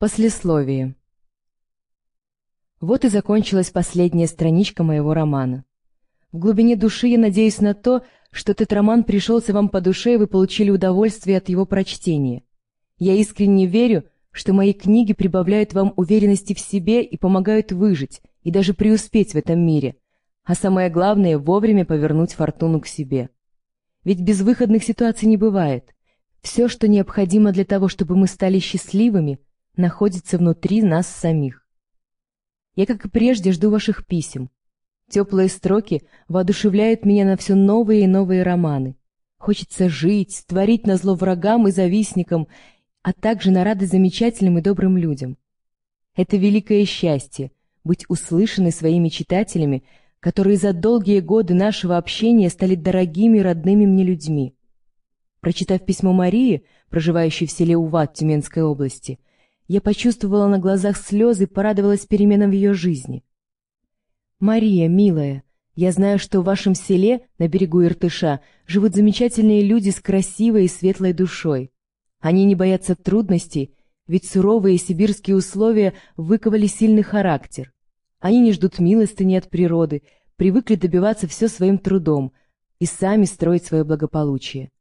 Послесловие. Вот и закончилась последняя страничка моего романа. В глубине души я надеюсь на то, что этот роман пришелся вам по душе, и вы получили удовольствие от его прочтения. Я искренне верю, что мои книги прибавляют вам уверенности в себе и помогают выжить, и даже преуспеть в этом мире, а самое главное — вовремя повернуть фортуну к себе. Ведь безвыходных ситуаций не бывает. Все, что необходимо для того, чтобы мы стали счастливыми — находится внутри нас самих. Я, как и прежде, жду ваших писем. Теплые строки воодушевляют меня на все новые и новые романы. Хочется жить, творить на зло врагам и завистникам, а также на радость замечательным и добрым людям. Это великое счастье — быть услышанной своими читателями, которые за долгие годы нашего общения стали дорогими родными мне людьми. Прочитав письмо Марии, проживающей в селе Уват Тюменской области, я почувствовала на глазах слезы и порадовалась переменам в ее жизни. «Мария, милая, я знаю, что в вашем селе, на берегу Иртыша, живут замечательные люди с красивой и светлой душой. Они не боятся трудностей, ведь суровые сибирские условия выковали сильный характер. Они не ждут милостыни от природы, привыкли добиваться все своим трудом и сами строить свое благополучие.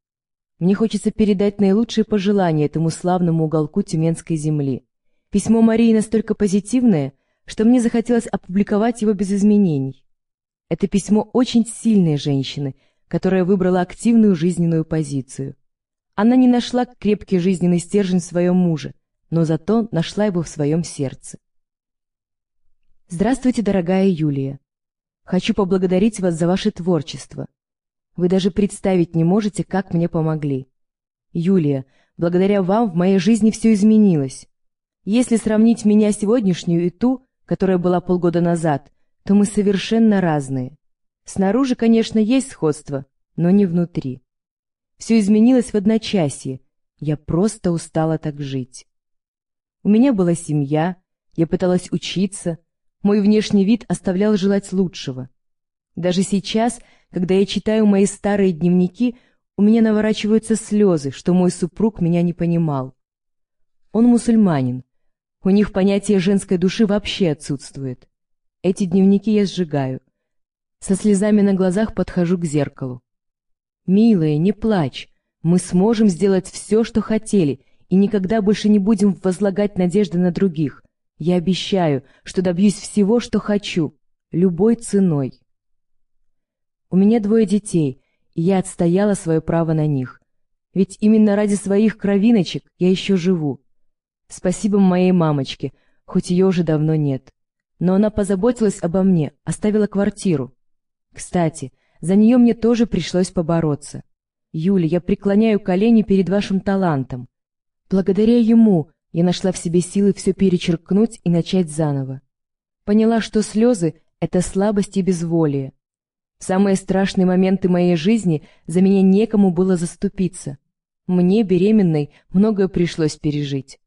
Мне хочется передать наилучшие пожелания этому славному уголку Тюменской земли. Письмо Марии настолько позитивное, что мне захотелось опубликовать его без изменений. Это письмо очень сильной женщины, которая выбрала активную жизненную позицию. Она не нашла крепкий жизненный стержень в своем муже, но зато нашла его в своем сердце. Здравствуйте, дорогая Юлия. Хочу поблагодарить вас за ваше творчество. Вы даже представить не можете, как мне помогли. Юлия, благодаря вам в моей жизни все изменилось. Если сравнить меня сегодняшнюю и ту, которая была полгода назад, то мы совершенно разные. Снаружи, конечно, есть сходство, но не внутри. Все изменилось в одночасье. Я просто устала так жить. У меня была семья, я пыталась учиться, мой внешний вид оставлял желать лучшего. Даже сейчас когда я читаю мои старые дневники, у меня наворачиваются слезы, что мой супруг меня не понимал. Он мусульманин. У них понятие женской души вообще отсутствует. Эти дневники я сжигаю. Со слезами на глазах подхожу к зеркалу. «Милая, не плачь. Мы сможем сделать все, что хотели, и никогда больше не будем возлагать надежды на других. Я обещаю, что добьюсь всего, что хочу, любой ценой». У меня двое детей, и я отстояла свое право на них. Ведь именно ради своих кровиночек я еще живу. Спасибо моей мамочке, хоть ее уже давно нет. Но она позаботилась обо мне, оставила квартиру. Кстати, за нее мне тоже пришлось побороться. Юля, я преклоняю колени перед вашим талантом. Благодаря ему я нашла в себе силы все перечеркнуть и начать заново. Поняла, что слезы — это слабость и безволие. В самые страшные моменты моей жизни за меня некому было заступиться. Мне, беременной, многое пришлось пережить.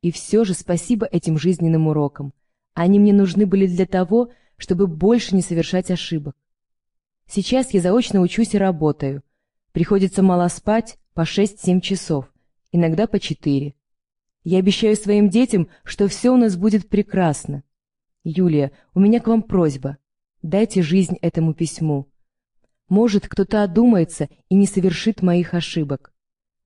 И все же спасибо этим жизненным урокам. Они мне нужны были для того, чтобы больше не совершать ошибок. Сейчас я заочно учусь и работаю. Приходится мало спать, по 6-7 часов, иногда по 4. Я обещаю своим детям, что все у нас будет прекрасно. Юлия, у меня к вам просьба. Дайте жизнь этому письму. Может, кто-то одумается и не совершит моих ошибок.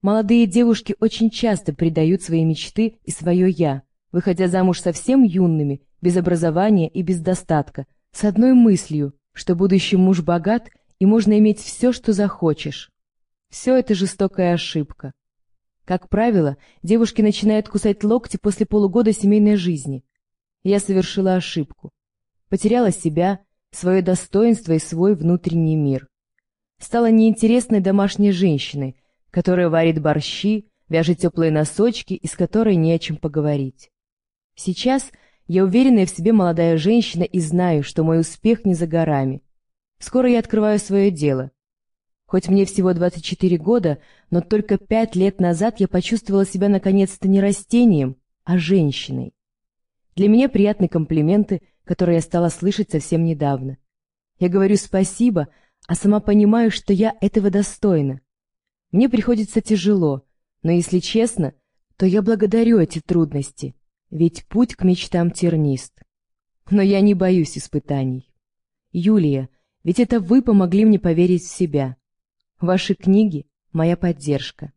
Молодые девушки очень часто предают свои мечты и свое «я», выходя замуж совсем юными, без образования и без достатка, с одной мыслью, что будущий муж богат и можно иметь все, что захочешь. Все это жестокая ошибка. Как правило, девушки начинают кусать локти после полугода семейной жизни. Я совершила ошибку. Потеряла себя, свое достоинство и свой внутренний мир. Стала неинтересной домашней женщиной, которая варит борщи, вяжет теплые носочки и с которой не о чем поговорить. Сейчас я уверенная в себе молодая женщина и знаю, что мой успех не за горами. Скоро я открываю свое дело. Хоть мне всего 24 года, но только пять лет назад я почувствовала себя наконец-то не растением, а женщиной. Для меня приятны комплименты, которые я стала слышать совсем недавно. Я говорю спасибо, а сама понимаю, что я этого достойна. Мне приходится тяжело, но если честно, то я благодарю эти трудности, Ведь путь к мечтам тернист. Но я не боюсь испытаний. Юлия, ведь это вы помогли мне поверить в себя. Ваши книги — моя поддержка.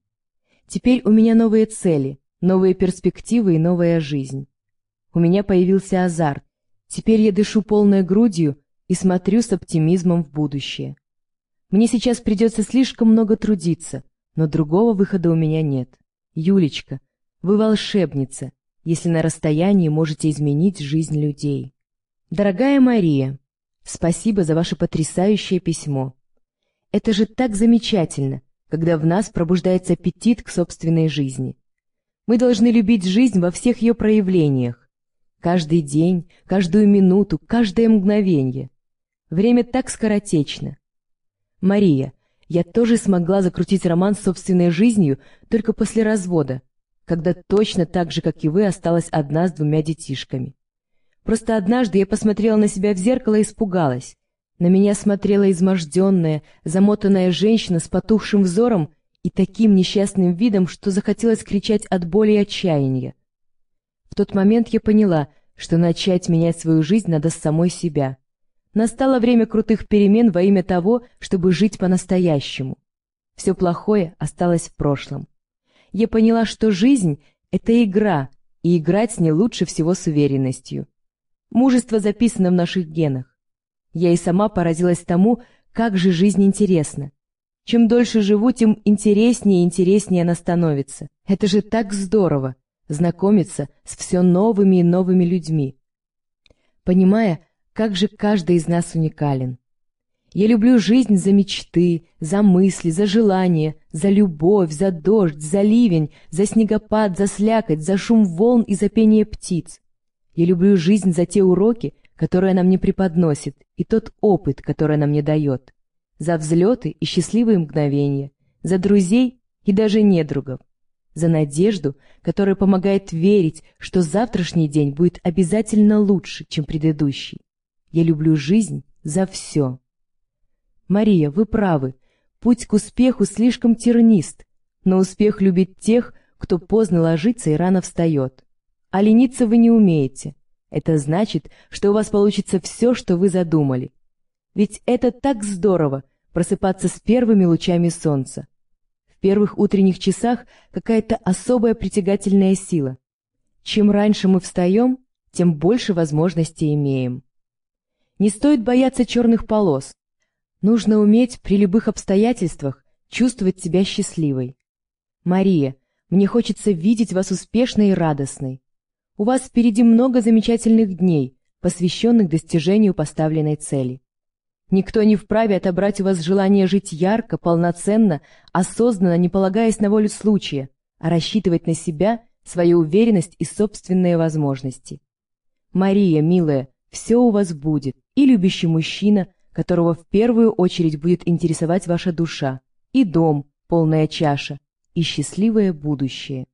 Теперь у меня новые цели, новые перспективы и новая жизнь. У меня появился азарт. Теперь я дышу полной грудью и смотрю с оптимизмом в будущее. Мне сейчас придется слишком много трудиться, но другого выхода у меня нет. Юлечка, вы волшебница, если на расстоянии можете изменить жизнь людей. Дорогая Мария, спасибо за ваше потрясающее письмо. Это же так замечательно, когда в нас пробуждается аппетит к собственной жизни. Мы должны любить жизнь во всех ее проявлениях. Каждый день, каждую минуту, каждое мгновение. Время так скоротечно. Мария, я тоже смогла закрутить роман с собственной жизнью только после развода, когда точно так же, как и вы, осталась одна с двумя детишками. Просто однажды я посмотрела на себя в зеркало и испугалась. На меня смотрела изможденная, замотанная женщина с потухшим взором и таким несчастным видом, что захотелось кричать от боли и отчаяния. В тот момент я поняла, что начать менять свою жизнь надо с самой себя. Настало время крутых перемен во имя того, чтобы жить по-настоящему. Все плохое осталось в прошлом. Я поняла, что жизнь — это игра, и играть с ней лучше всего с уверенностью. Мужество записано в наших генах. Я и сама поразилась тому, как же жизнь интересна. Чем дольше живу, тем интереснее и интереснее она становится. Это же так здорово — знакомиться с все новыми и новыми людьми. Понимая, как же каждый из нас уникален. Я люблю жизнь за мечты, за мысли, за желания, за любовь, за дождь, за ливень, за снегопад, за слякоть, за шум волн и за пение птиц. Я люблю жизнь за те уроки, которые она мне преподносит, и тот опыт, который она мне дает, за взлеты и счастливые мгновения, за друзей и даже недругов, за надежду, которая помогает верить, что завтрашний день будет обязательно лучше, чем предыдущий. Я люблю жизнь за все. Мария, вы правы, путь к успеху слишком тернист, но успех любит тех, кто поздно ложится и рано встает. А лениться вы не умеете. Это значит, что у вас получится все, что вы задумали. Ведь это так здорово — просыпаться с первыми лучами солнца. В первых утренних часах какая-то особая притягательная сила. Чем раньше мы встаем, тем больше возможностей имеем. Не стоит бояться черных полос. Нужно уметь при любых обстоятельствах чувствовать себя счастливой. Мария, мне хочется видеть вас успешной и радостной. У вас впереди много замечательных дней, посвященных достижению поставленной цели. Никто не вправе отобрать у вас желание жить ярко, полноценно, осознанно, не полагаясь на волю случая, а рассчитывать на себя, свою уверенность и собственные возможности. Мария, милая, все у вас будет, и любящий мужчина, которого в первую очередь будет интересовать ваша душа, и дом, полная чаша, и счастливое будущее.